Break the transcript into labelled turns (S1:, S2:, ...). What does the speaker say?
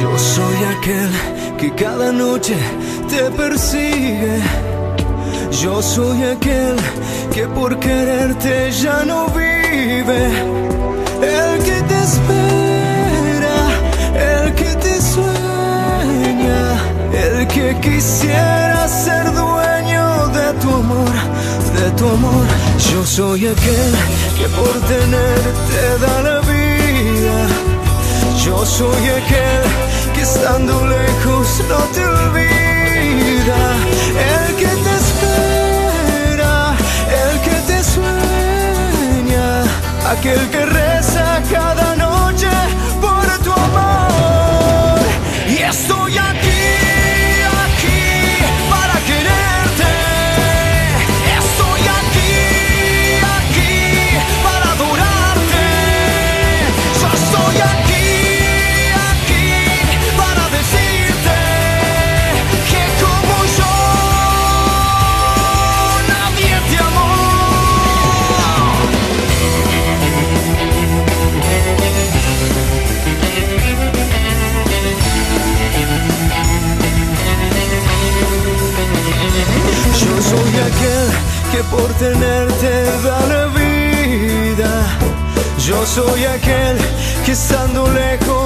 S1: Yo soy aquel que cada noche te persigue. Yo soy aquel que por quererte ya no vive. El que te espera, el que te sueña, el que quisiera ser tu amor. Yo soy aquel que por tenerte da la vida. Yo soy aquel que estando lejos no te olvida. El que te espera, el que te sueña, aquel que que por tenerte da la vida. Yo soy aquel que estando lejos